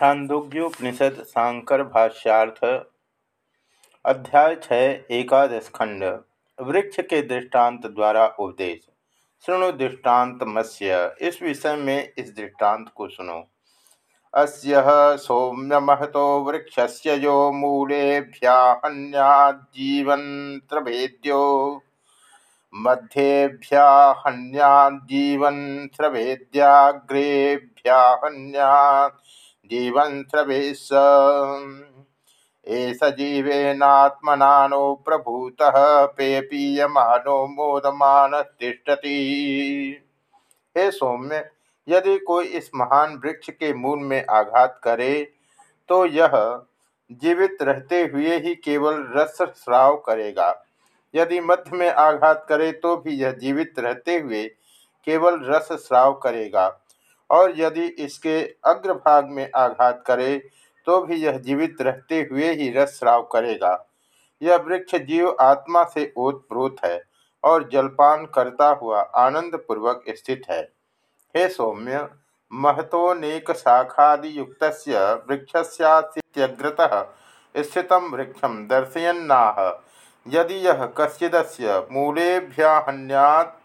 छांदोग्योपनिषद सांकर भाष्यार्थ अध्याय छः, एकादश खंड, वृक्ष के दृष्टांत द्वारा उपदेश। सुनो दृष्टांत मत्स्य इस विषय में इस दृष्टांत को सुनो। अस्य सौम्य महतो वृक्ष यो मूलेभ्याहन्याजीवन्त्रभेद्यो मध्येभ्याहन्याजीवन स्रवेद्याग्रेभ्याहन्या जीवन स्रवेश एस जीवेनात्मनानो प्रभूत पेपीयमानो मोदमान तिष्ठति हे सौम्य, यदि कोई इस महान वृक्ष के मूल में आघात करे तो यह जीवित रहते हुए ही केवल रस श्राव करेगा। यदि मध्य में आघात करे तो भी यह जीवित रहते हुए केवल रस श्राव करेगा। और यदि इसके अग्रभाग में आघात करे तो भी यह जीवित रहते हुए ही रस श्राव करेगा। यह वृक्ष जीव आत्मा से ओतप्रोत है और जलपान करता हुआ आनंद पूर्वक स्थित है। हे सौम्य महतोनेक शाखादियुक्त वृक्षस्याग्रत स्थित वृक्षम दर्शयन्नाह। यदि यह कस्यदस्य मूलेभ्याहन्यात्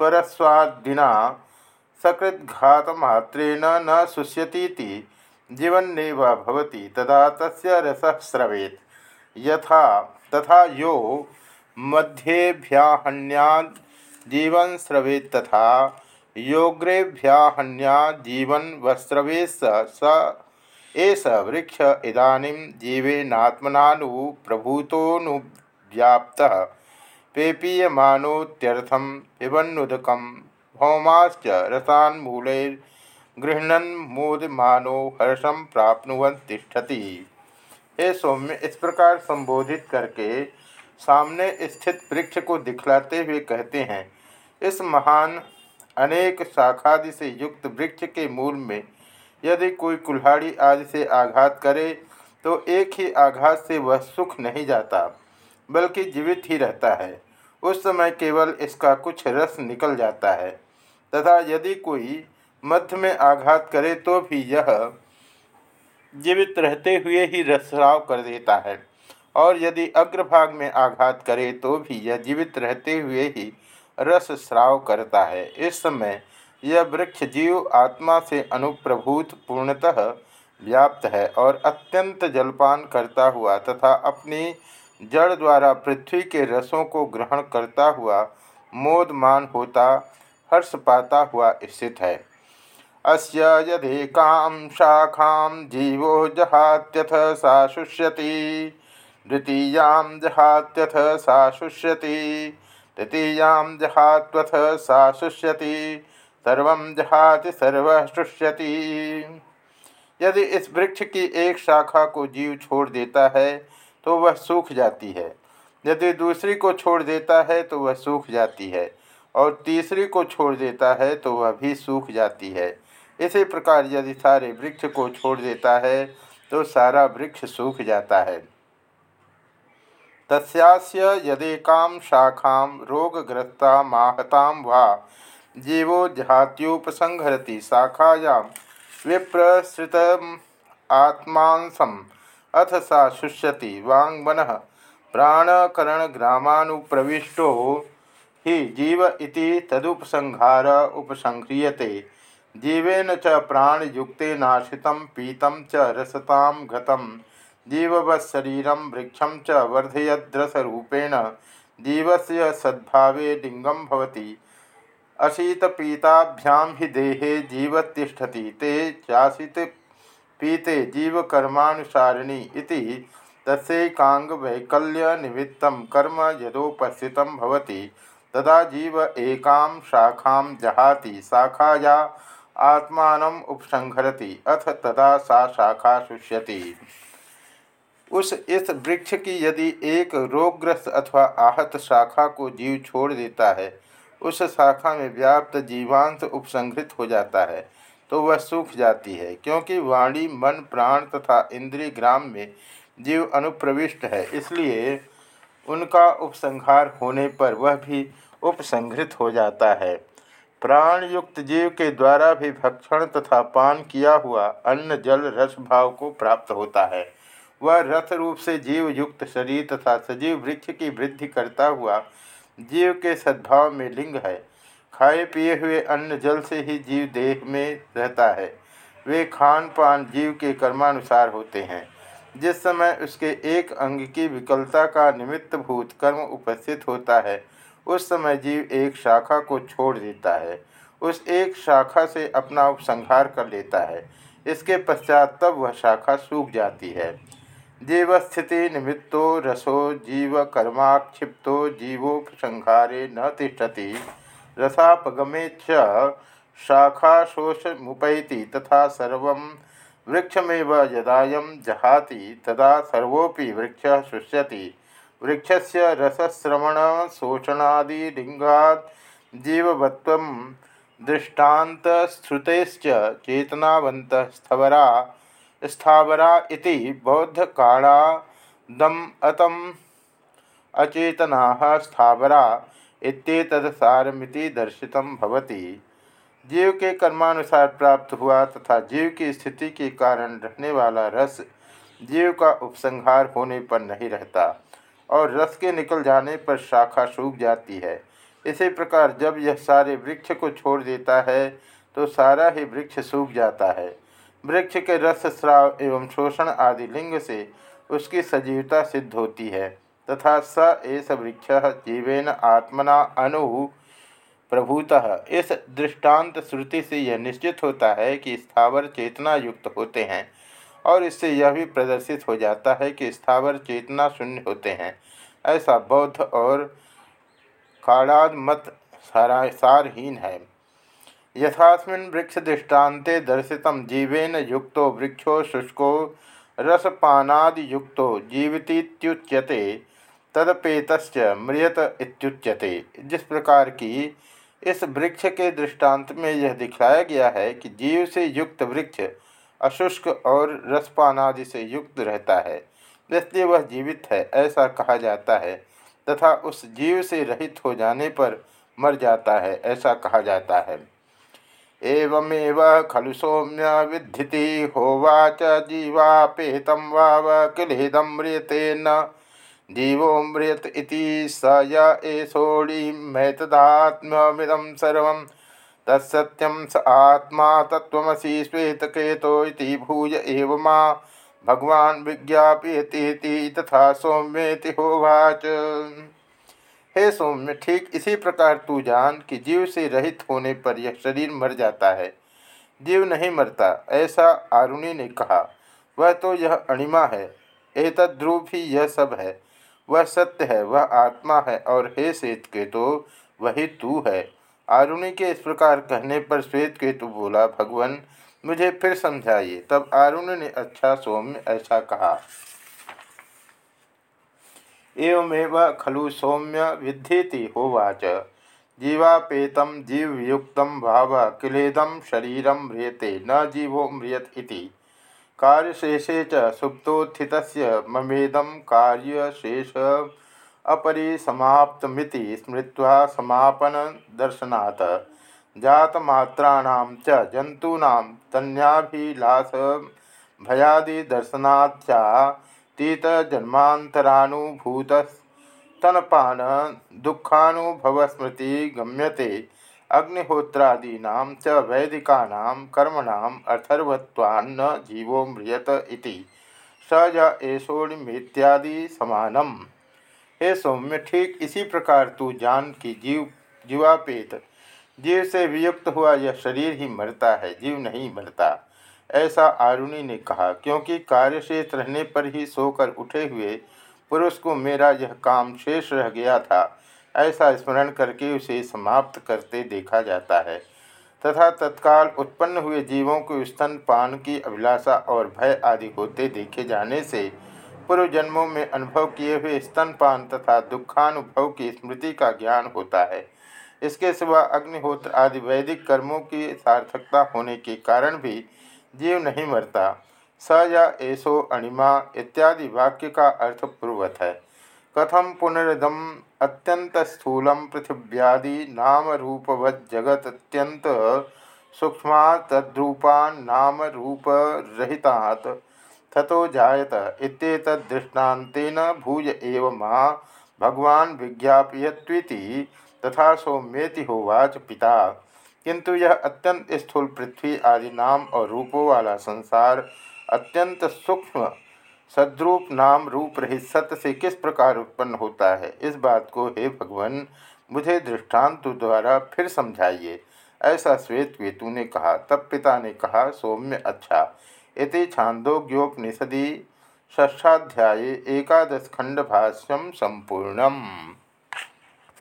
परस्वादिना सकृद्घातमात्रेण न शुष्यतीति, जीवन्नेव भवति, तदा तस्य रसः स्रवेत्। यथा, तथा यो मध्येभ्याहन्याद् जीवन स्रवेत् तथा योग्रेभ्याहन्याद् जीवन वस्रवेत् स एष वृक्ष इदानीं जीवेनात्मनानु प्रभूतोनु व्याप्त पेपीयमानोत्यर्थम पिबन्नुदकम भौमाश्च मूलैर्गृहणन मोदमानो हर्षम प्राप्नुवन तिष्ठति हे सौम्य, इस प्रकार संबोधित करके सामने स्थित वृक्ष को दिखलाते हुए कहते हैं, इस महान अनेक शाखादि से युक्त वृक्ष के मूल में यदि कोई कुल्हाड़ी आदि से आघात करे तो एक ही आघात से वह सुख नहीं जाता, बल्कि जीवित ही रहता है। उस समय केवल इसका कुछ रस निकल जाता है। तथा यदि कोई मध्य में आघात करे तो भी यह जीवित रहते हुए ही रसराव कर देता है। और यदि अग्रभाग में आघात करे तो भी यह जीवित रहते हुए ही रस स्राव करता है। इस समय यह वृक्ष जीव आत्मा से अनुप्रभूत पूर्णतः व्याप्त है और अत्यंत जलपान करता हुआ तथा अपनी जड़ द्वारा पृथ्वी के रसों को ग्रहण करता हुआ मोदमान होता हर्ष पाता हुआ स्थित है। अस्य यदेकां शाखां जीवो जहात्यथ सा शुष्यति द्वितीयां जहात्यथ सा शुष्यति तृतीयां जहात्वथ सा शुष्यति सर्व जहाति सर्व शुष्यति यदि इस वृक्ष की एक शाखा को जीव छोड़ देता है तो वह सूख जाती है। यदि दूसरी को छोड़ देता है तो वह सूख जाती है। और तीसरी को छोड़ देता है तो वह भी सूख जाती है। इसी प्रकार यदि सारे वृक्ष को छोड़ देता है तो सारा वृक्ष सूख जाता है। तस्यास्य यदेकां शाखां रोगग्रस्ता माहतां वा जीवो जहात्युपसंहरति शाखायां विप्रसृत आत्मांसम अथ सा शुष्यति वाङ्मनः प्राणकरणग्रामानुप्रविष्टो हि जीव इति तदुपसंहार उपसंह्रियते। जीवेन च प्राणयुक्तेनाश्रितं पीतं च रसतां गतं जीववत्शरीरं वृक्षं च वर्धयद्रसरूपेण। जीवस्य सद्भावे लिङ्गं भवति। अशीतपीताभ्यां हि देहे जीवतिष्ठति ते चाशित पीते जीवकर्मानुसारिणी इति निमित्त कर्म यदोपस्थित तदा जीव एकां शाखां जहाति शाखाया आत्मान उपसंहरति, अथ तदा सा शाखा शुष्यति। उस इस वृक्ष की यदि एक रोगग्रस्त अथवा आहत शाखा को जीव छोड़ देता है, उस शाखा में व्याप्त जीवांश उपसंहृत हो जाता है तो वह सूख जाती है, क्योंकि वाणी, मन, प्राण तथा इंद्रिय ग्राम में जीव अनुप्रविष्ट है। इसलिए उनका उपसंहार होने पर वह भी उपसंहृत हो जाता है। प्राण युक्त जीव के द्वारा भी भक्षण तथा पान किया हुआ अन्न जल रस भाव को प्राप्त होता है। वह रथ रूप से जीव युक्त शरीर तथा सजीव वृक्ष की वृद्धि करता हुआ जीव के सद्भाव में लिंग है। खाए पिए हुए अन्न जल से ही जीव देह में रहता है। वे खान पान जीव के कर्मानुसार होते हैं। जिस समय उसके एक अंग की विकलता का निमित्त भूत कर्म उपस्थित होता है, उस समय जीव एक शाखा को छोड़ देता है। उस एक शाखा से अपना उपसंहार कर लेता है। इसके पश्चात तब वह शाखा सूख जाती है। जीवस्थिति निमित्तो रसो जीव कर्माक्षिप्तो जीवोपसंहारे न तिष्ठति। रसापगमे शाखाशोष मुपैति तथा सर्व वृक्षमेव यदायं जहाति, तदा सर्वोपि वृक्ष शुष्यति। वृक्षस्य रसश्रवणशोषणादिलिङ्गात् जीववत्वं दृष्टान्तश्रुतेश्च चेतनावन्तः स्थवरा स्थावरा इति बौद्धकाणादम् अतम् अचेतनाः स्थावरा इत्येतदसारमिति दर्शितं भवति। जीव के कर्मानुसार प्राप्त हुआ तथा जीव की स्थिति के कारण रहने वाला रस जीव का उपसंहार होने पर नहीं रहता और रस के निकल जाने पर शाखा सूख जाती है। इसी प्रकार जब यह सारे वृक्ष को छोड़ देता है तो सारा ही वृक्ष सूख जाता है। वृक्ष के रस, स्राव एवं शोषण आदि लिंग से उसकी सजीवता सिद्ध होती है, तथा स एस वृक्ष जीवेन आत्मना अनु प्रभुतः। इस दृष्टांत श्रुति से यह निश्चित होता है कि स्थावर चेतना युक्त होते हैं, और इससे यह भी प्रदर्शित हो जाता है कि स्थावर चेतना शून्य होते हैं। ऐसा बौद्ध और काड़ाद मत सारा सारहीन है। यथास्मिन् वृक्ष दृष्टान्ते दर्शित जीवेन युक्तो वृक्षो शुष्को रसपानादियुक्तो जीवतीच्यते तदपेत म्रियत इत्युच्यते। जिस प्रकार की इस वृक्ष के दृष्टांत में यह दिखलाया गया है कि जीव से युक्त वृक्ष अशुष्क और रसपानादि से युक्त रहता है, इसलिए वह जीवित है, ऐसा कहा जाता है, तथा उस जीव से रहित हो जाने पर मर जाता है, ऐसा कहा जाता है। एवमेव खलु सौम्य विद्धि होवाच जीवापेतम वाव किलेदम म्रियते न जीवोमृत इति स य एषोड़ीमैतदात्म्यमिदं सर्वं। तत्सत्यं स आत्मा तत्त्वमसि श्वेतकेतो इति भूय एव मा। भगवान विज्ञापयती तथा सौम्येति होवाच। हे सौम्य, ठीक इसी प्रकार तू जान कि जीव से रहित होने पर यह शरीर मर जाता है। जीव नहीं मरता, ऐसा आरुणि ने कहा। वह तो यह अणिमा है। एतद्रुव ही यह सब है। वह सत्य है, वह आत्मा है और हे श्वेत केतु वही तू है। आरुणि के इस प्रकार कहने पर श्वेत केतु बोला, भगवान, मुझे फिर समझाइए। तब आरुण ने अच्छा सौम्य, ऐसा कहा। एवमेव खलु सौम्य विद्धि होवाच। जीवापेत जीवयुक्त भाव किलेदम शरीर म्रियते, न जीवो म्रियत इति। कार्यशेषे च सुप्तोत्थित ममेदम कार्यशेष अपरी समाप्तमिति स्मृत्वा समापन दर्शनात् जातमात्राणां च जंतूनां तन्याभिलाष भयादि तनपान दुखानुभव स्मृति गम्यते अग्निहोत्रादीना च वैदिकानां कर्मणां अथर्वत्वान्न जीवो म्रियत इति। स य एषोणिमेत्यादि समानम। हे सौम्य, ठीक इसी प्रकार तू जान कि जीव, जीवापेत, जीव से वियुक्त हुआ यह शरीर ही मरता है, जीव नहीं मरता। ऐसा आरुणि ने कहा, क्योंकि कार्यशेष रहने पर ही सोकर उठे हुए पुरुष को मेरा यह काम शेष रह गया था। ऐसा स्मरण करके उसे समाप्त करते देखा जाता है। तथा तत्काल उत्पन्न हुए जीवों को स्तन, पान की अभिलाषा और भय आदि होते देखे जाने से पूर्व जन्मों में अनुभव किए हुए स्तनपान तथा दुखानुभव की स्मृति का ज्ञान होता है। इसके सिवा अग्निहोत्र आदि वैदिक कर्मों की सार्थकता होने के कारण भी जीव नहीं मरता। स या ऐसो अणिमा इत्यादि वाक्य का अर्थ पूर्वत है। कथम पुनरदम अत्यंत स्थूल पृथिव्यादि नाम रूपवज्जगत अत्यंत सूक्ष्मा तद्रूपान नाम रूप रहितात ततो जायत भूय एव मा भगवान विज्ञापयत्वीति तथा सौम्येति होवाच पिता। किंतु यह अत्यंत स्थूल पृथ्वी आदि नाम और रूपों वाला संसार अत्यंत सूक्ष्म सद्रूप नाम रूप रहित सत्य से किस प्रकार उत्पन्न होता है? इस बात को, हे भगवान, मुझे दृष्टांत द्वारा फिर समझाइए। ऐसा श्वेत केतु ने कहा, तब पिता ने कहा, सौम्य अच्छा। इति छांदोग्योपनिषदि ष्ठाध्याय एकादश खंड भाष्यम संपूर्णम।